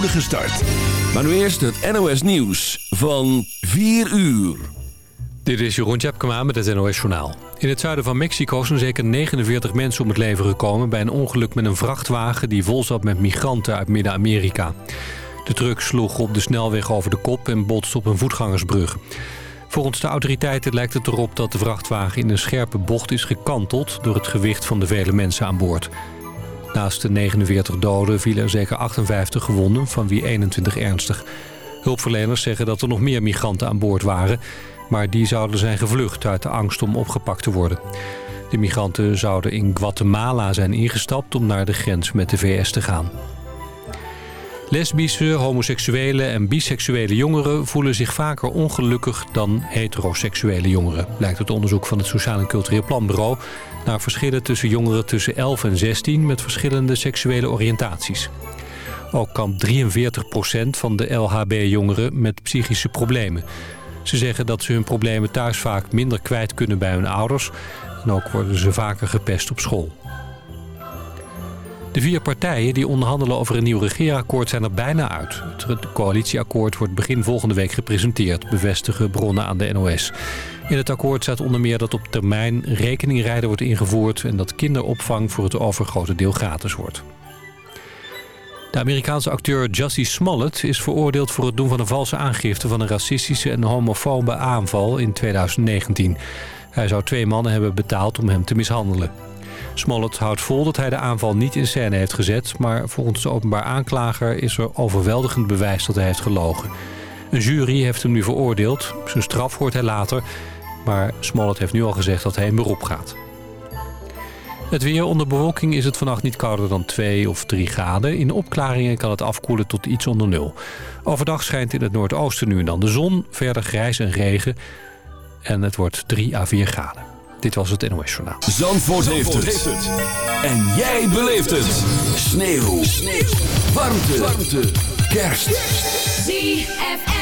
start. Maar nu eerst het NOS Nieuws van 4 uur. Dit is Jeroen Tjepkema met het NOS Journaal. In het zuiden van Mexico zijn zeker 49 mensen om het leven gekomen... bij een ongeluk met een vrachtwagen die vol zat met migranten uit Midden-Amerika. De truck sloeg op de snelweg over de kop en botste op een voetgangersbrug. Volgens de autoriteiten lijkt het erop dat de vrachtwagen in een scherpe bocht is gekanteld... door het gewicht van de vele mensen aan boord. Naast de 49 doden vielen er zeker 58 gewonden, van wie 21 ernstig. Hulpverleners zeggen dat er nog meer migranten aan boord waren... maar die zouden zijn gevlucht uit de angst om opgepakt te worden. De migranten zouden in Guatemala zijn ingestapt om naar de grens met de VS te gaan. Lesbische, homoseksuele en biseksuele jongeren voelen zich vaker ongelukkig dan heteroseksuele jongeren. Blijkt uit onderzoek van het Sociaal en Cultureel Planbureau naar verschillen tussen jongeren tussen 11 en 16 met verschillende seksuele oriëntaties. Ook kan 43% van de LHB-jongeren met psychische problemen. Ze zeggen dat ze hun problemen thuis vaak minder kwijt kunnen bij hun ouders. En ook worden ze vaker gepest op school. De vier partijen die onderhandelen over een nieuw regeerakkoord zijn er bijna uit. Het coalitieakkoord wordt begin volgende week gepresenteerd, bevestigen bronnen aan de NOS. In het akkoord staat onder meer dat op termijn rekeningrijden wordt ingevoerd... en dat kinderopvang voor het overgrote deel gratis wordt. De Amerikaanse acteur Jussie Smollett is veroordeeld voor het doen van een valse aangifte... van een racistische en homofobe aanval in 2019. Hij zou twee mannen hebben betaald om hem te mishandelen. Smollett houdt vol dat hij de aanval niet in scène heeft gezet... maar volgens de openbaar aanklager is er overweldigend bewijs dat hij heeft gelogen. Een jury heeft hem nu veroordeeld. Zijn straf hoort hij later. Maar Smollett heeft nu al gezegd dat hij in beroep gaat. Het weer onder bewolking is het vannacht niet kouder dan 2 of 3 graden. In opklaringen kan het afkoelen tot iets onder nul. Overdag schijnt in het noordoosten nu en dan de zon. Verder grijs en regen. En het wordt 3 à 4 graden. Dit was het NOS Journaal. Zandvoort, heeft, het. En jij beleeft het. Sneeuw. Sneeuw. Warmte. Warmte. Kerst. ZFM.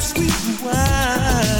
Sweet wine.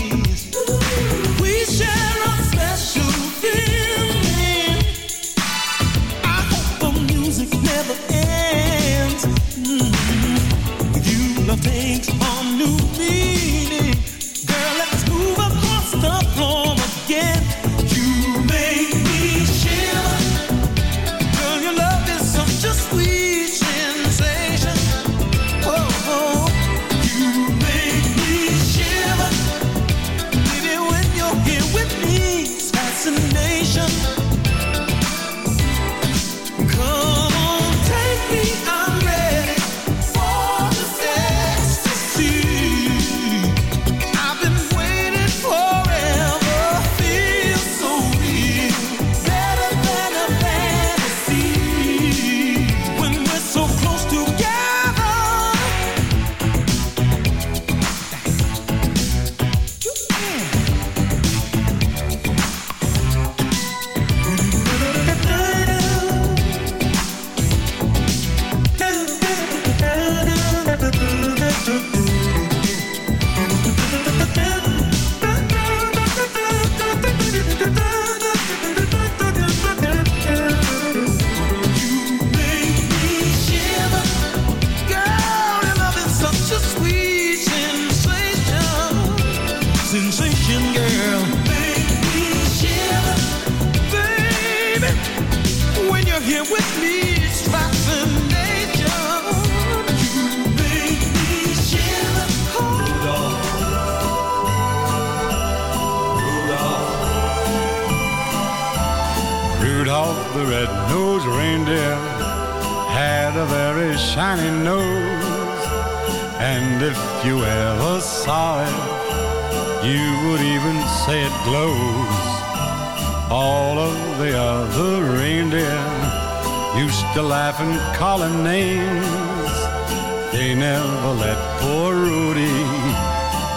with me, it's right from nature. rudolph, the red-nosed reindeer had a very shiny nose, and if you ever saw it, you would even say it glows. All of the other reindeer used to laugh and call him names. They never let poor Rudy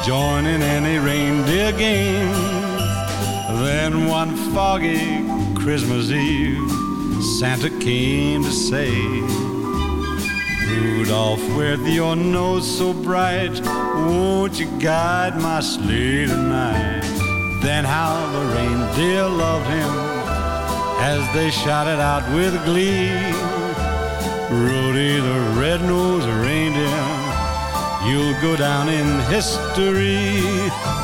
join in any reindeer games. Then one foggy Christmas Eve, Santa came to say, Rudolph, with your nose so bright, won't you guide my sleigh tonight? Then how the reindeer loved him as they shouted out with glee. Rudy the red-nosed reindeer, you'll go down in history.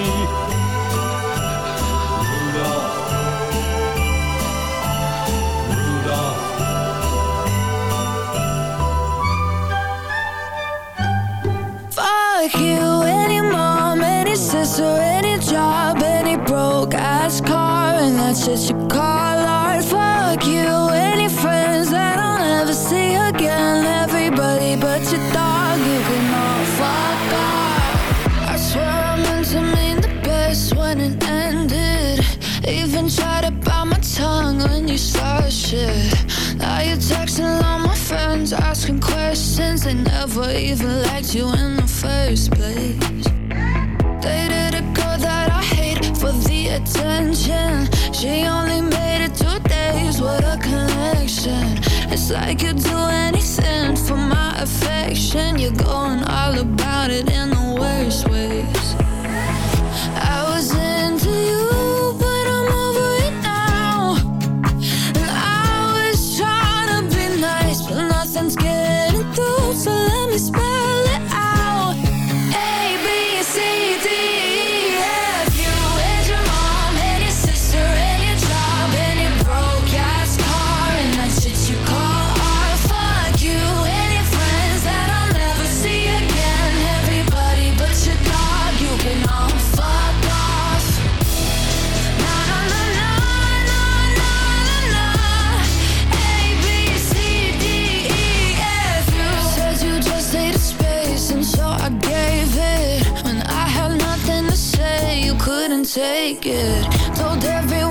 And that's just you call art. Fuck you, any friends that I'll never see again. Everybody but your dog, you can all fuck off. I swear I meant to mean the best when it ended. Even tried to bite my tongue when you started shit. Now you're texting all my friends, asking questions. They never even liked you in the first place. Dated a girl that I hate for the attention. She only made it two days, what a connection. It's like you'd do anything for my affection. You're going all about it in the worst ways. Take it. Told everyone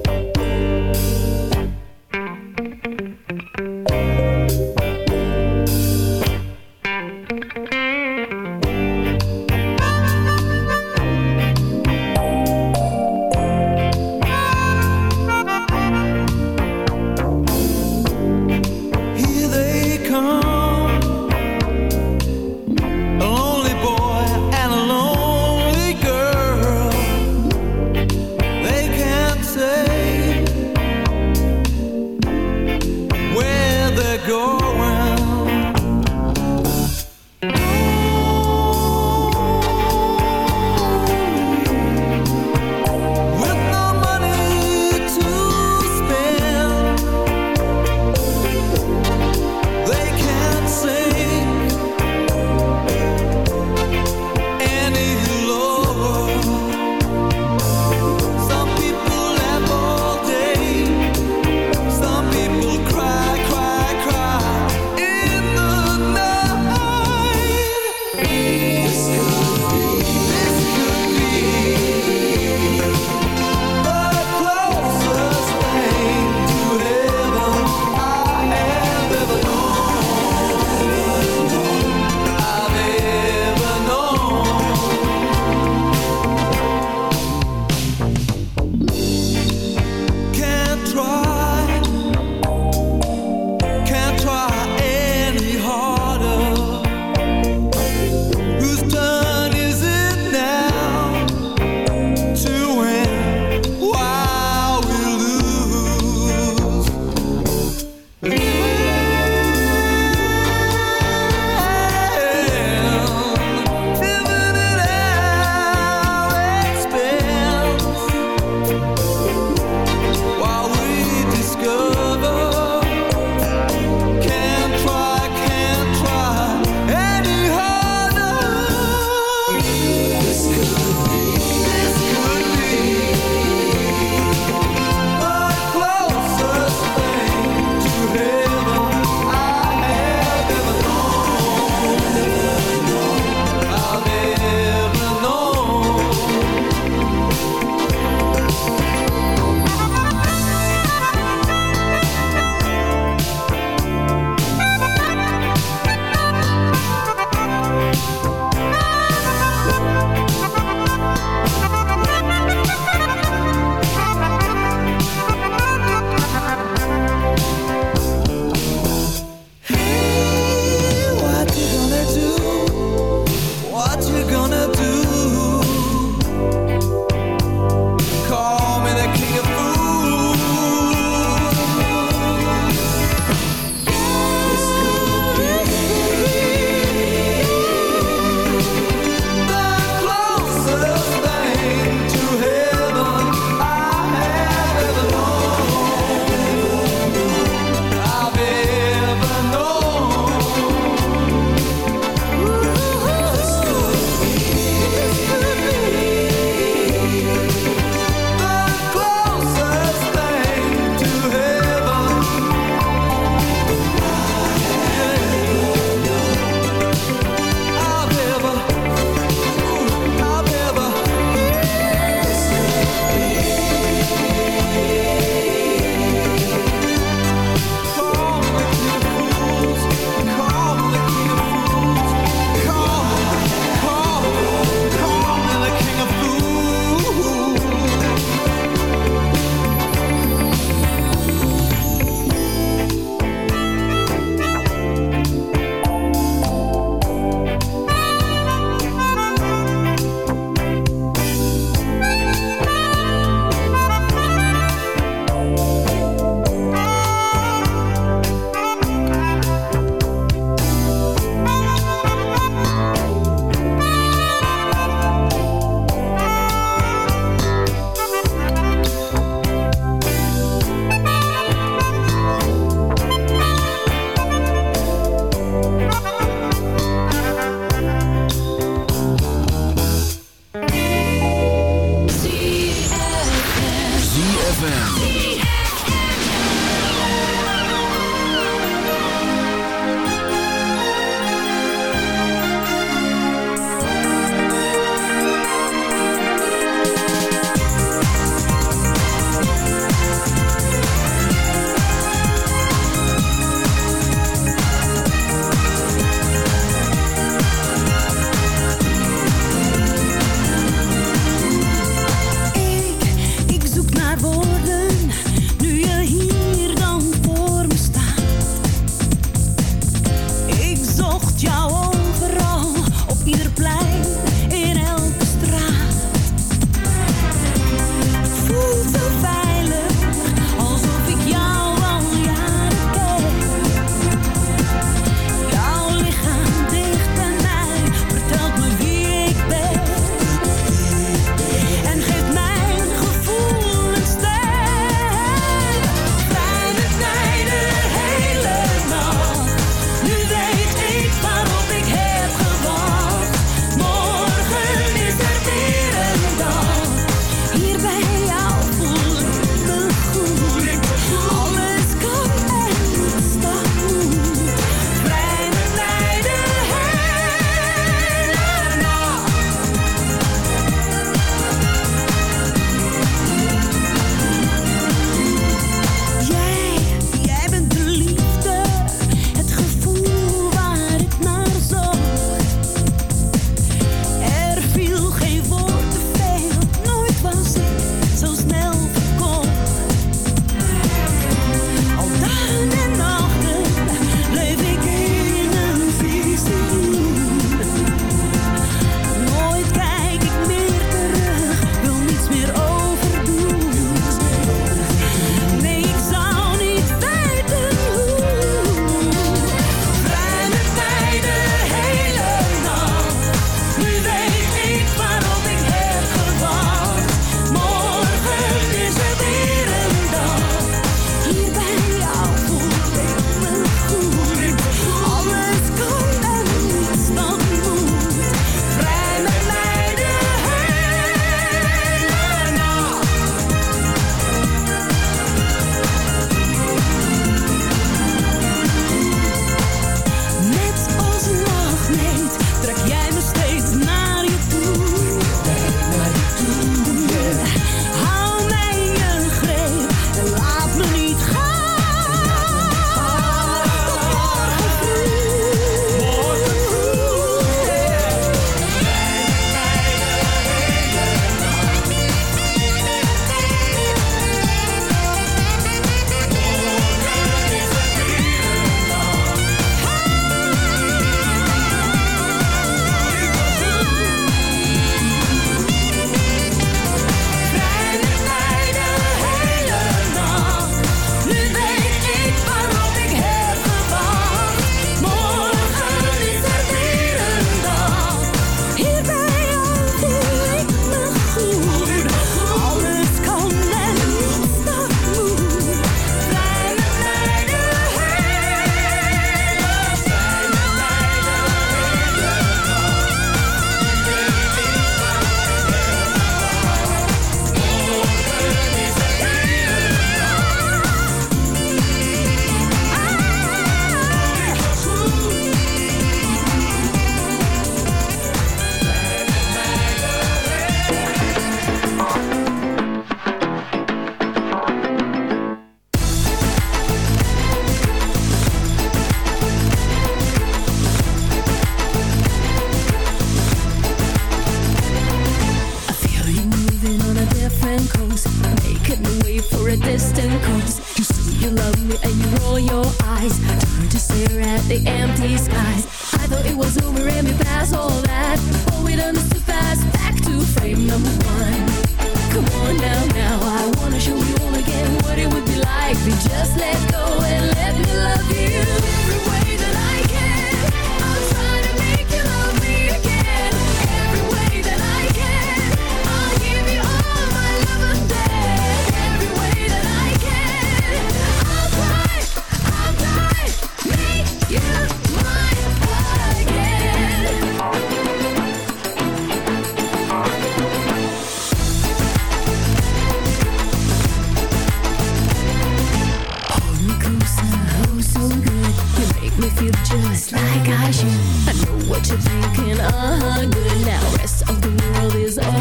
just like I should. I know what you're thinking, uh-huh, good. Now rest of the world is. Tell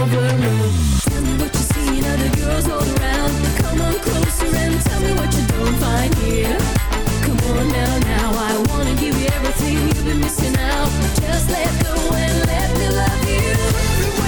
me what you see other girls all around. Come on closer and tell me what you don't find here. Come on now, now, I wanna give you everything you've been missing out. Just let go and let me love you.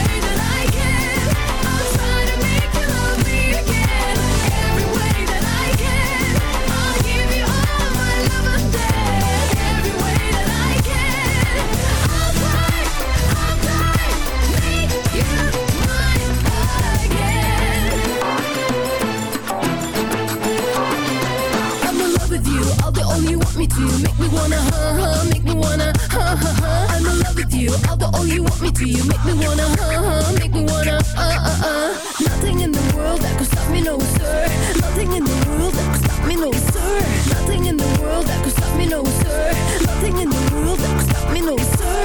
with you. Make me wanna huh huh, make me wanna huh huh huh. I'm in love with you. I'll do all you want me to. You make me wanna huh huh, make me wanna uh uh uh. Nothing in the world that could stop me, no sir. Nothing in the world that could stop me, no sir. Nothing in the world that could stop me, no sir. Nothing in the world that could stop me, no sir.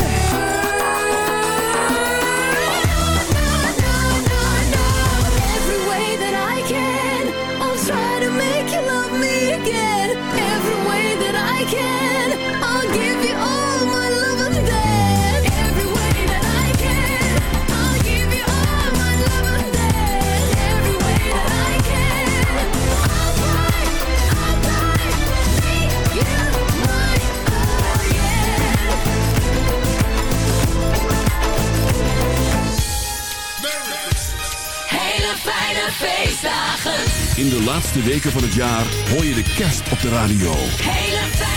every way that I can. I'll try to make you love me again. Every In de laatste weken van het jaar hoor je de kerst op de radio. Hele fijne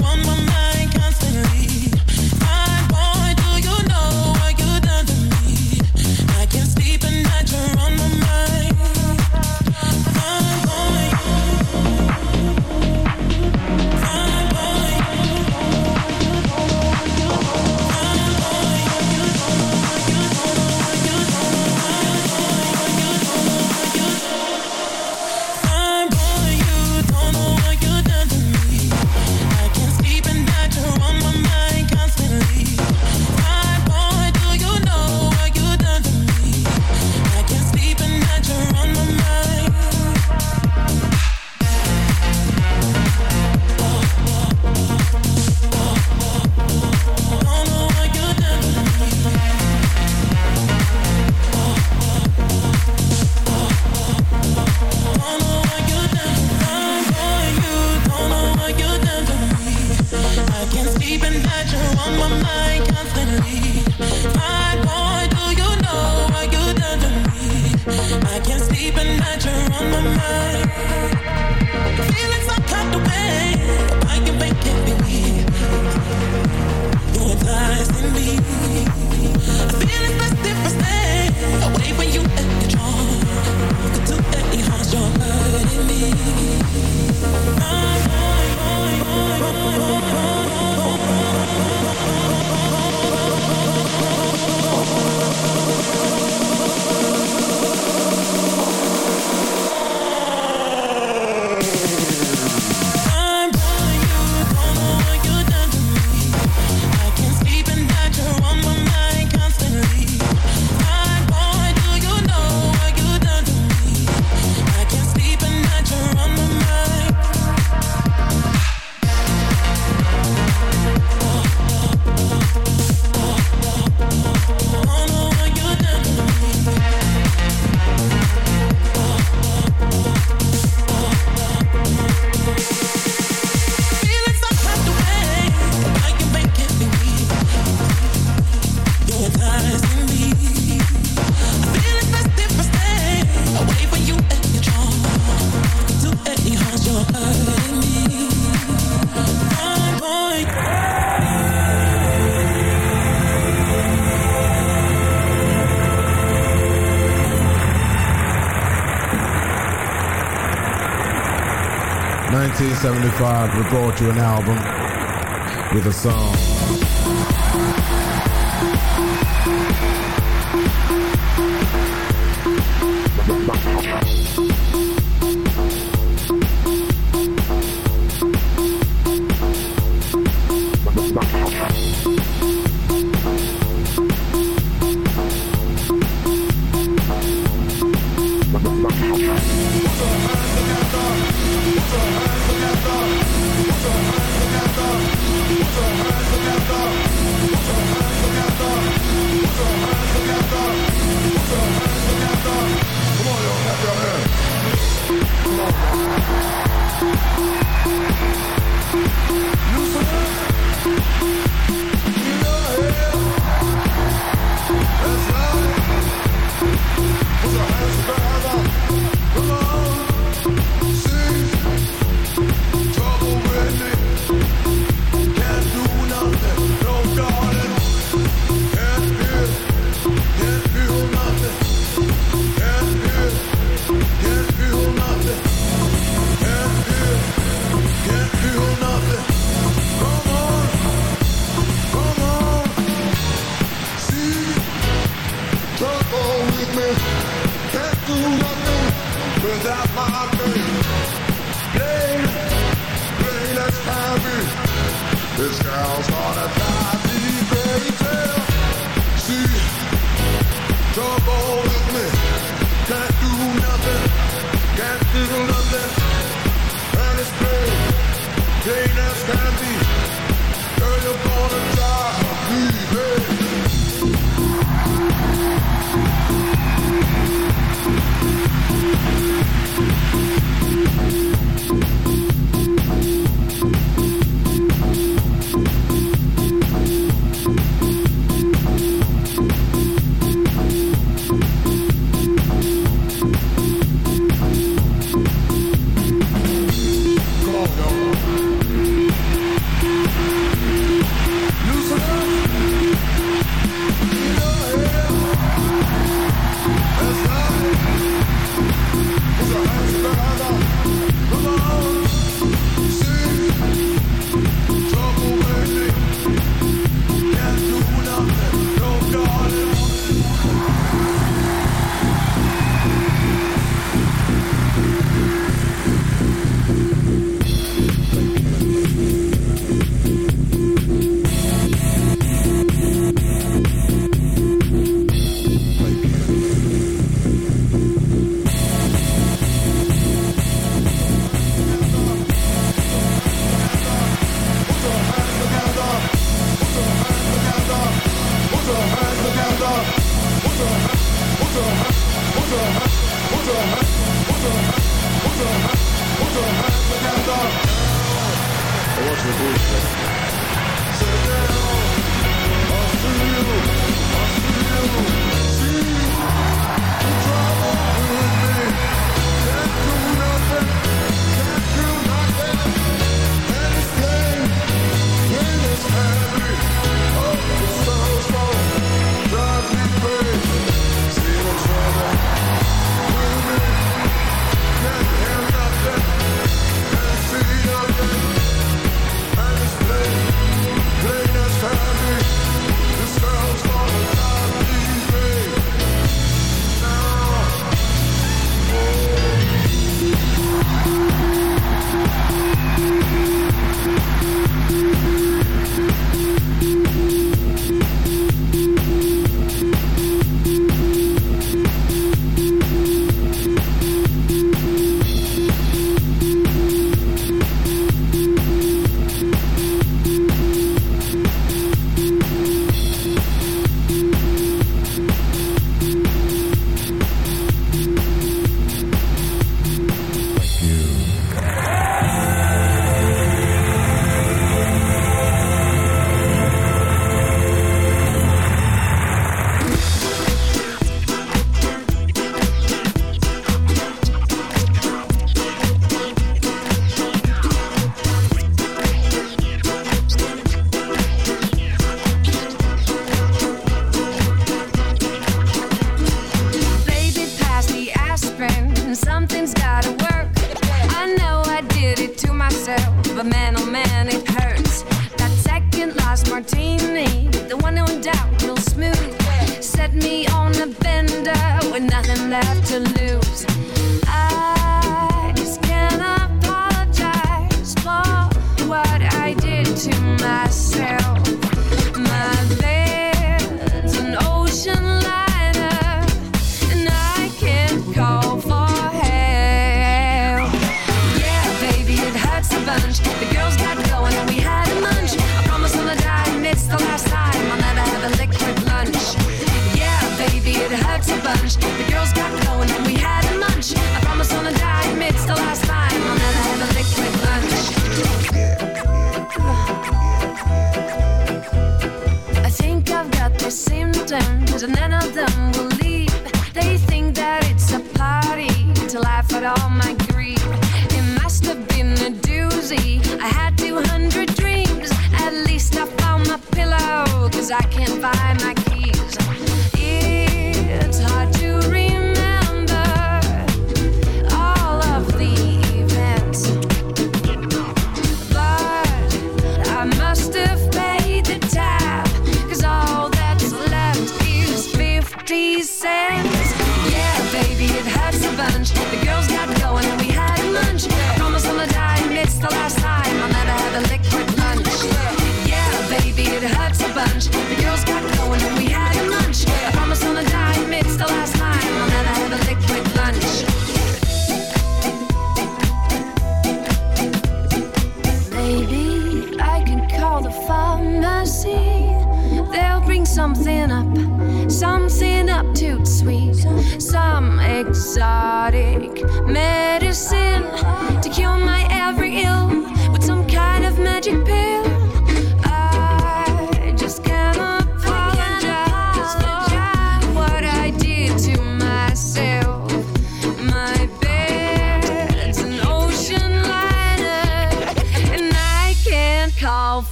one more 1975, we brought you an album with a song.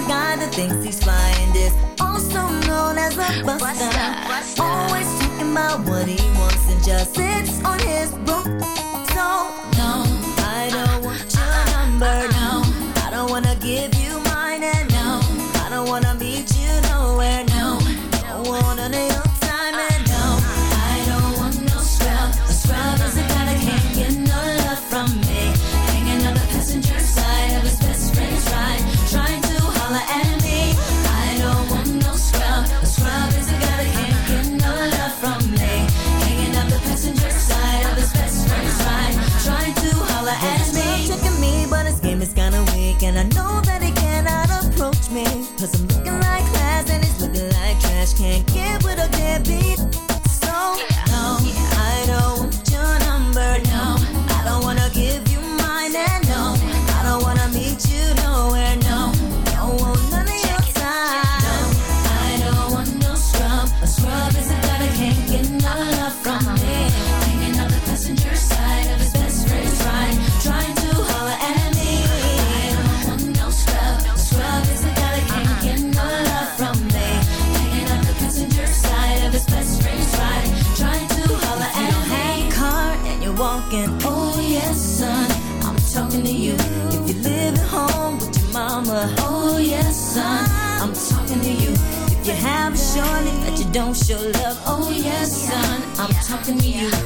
the guy that thinks he's flying is also known as a buster. Always thinking about what he wants and just sits on his broom. your love, oh yes, son. I'm talking to you.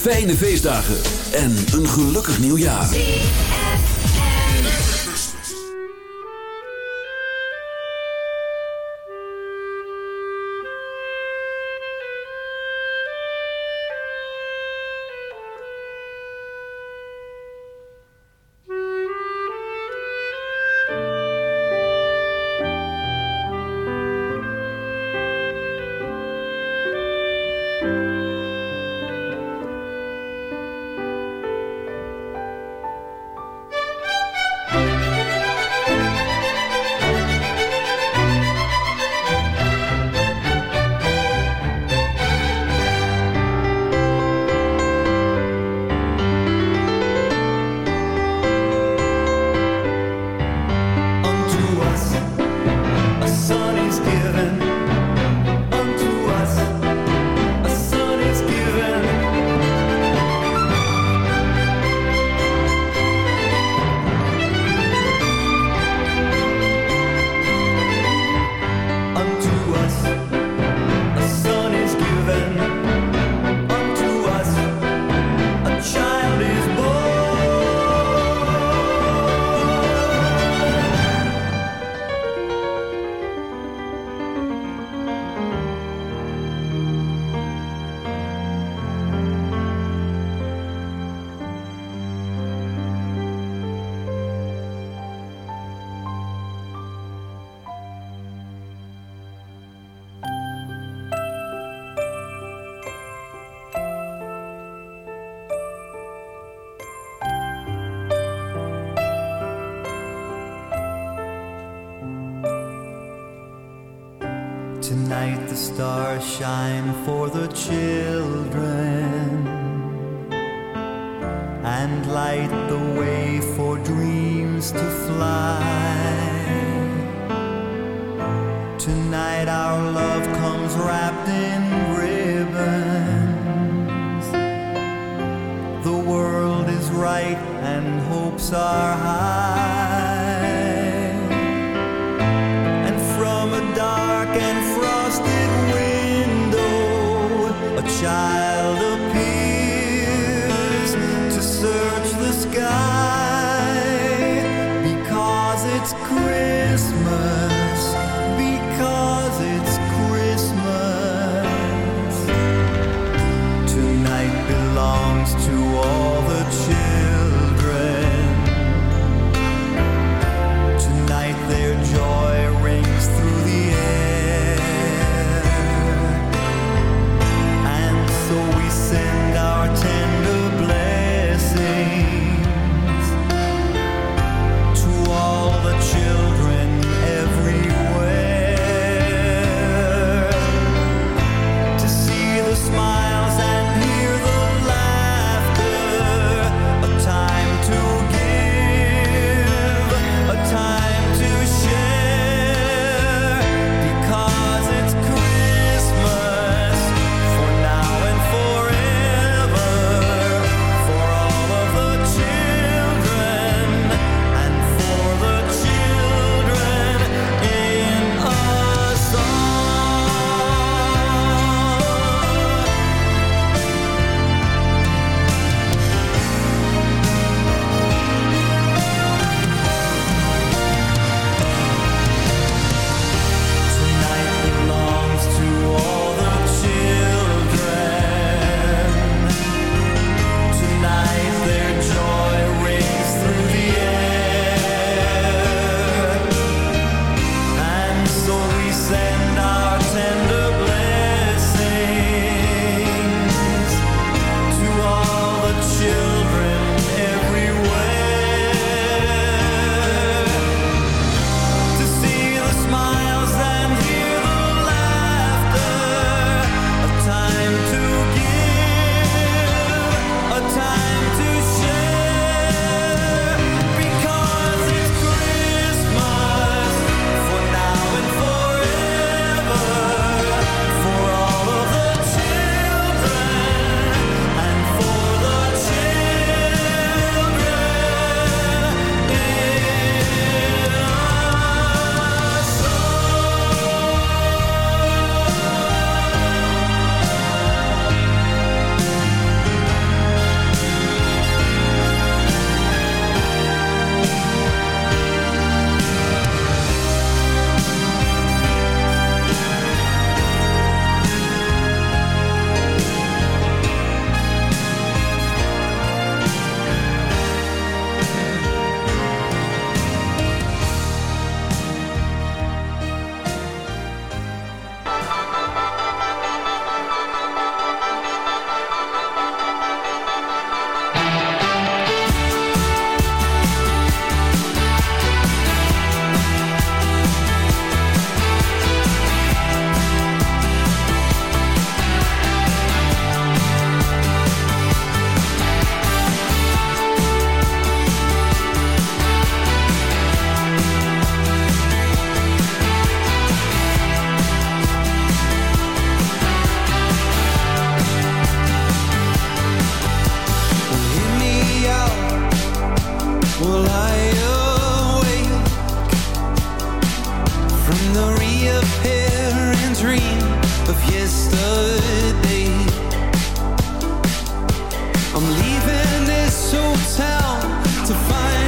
fijne feestdagen dark From the reappearing dream of yesterday. I'm leaving this hotel to find